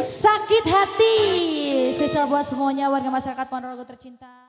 Sakit hati. Sisa buat semuanya warga masyarakat Ponorogo tercinta.